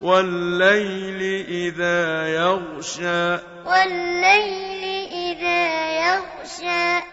والليل إذا يغشى والليل إذا يغشى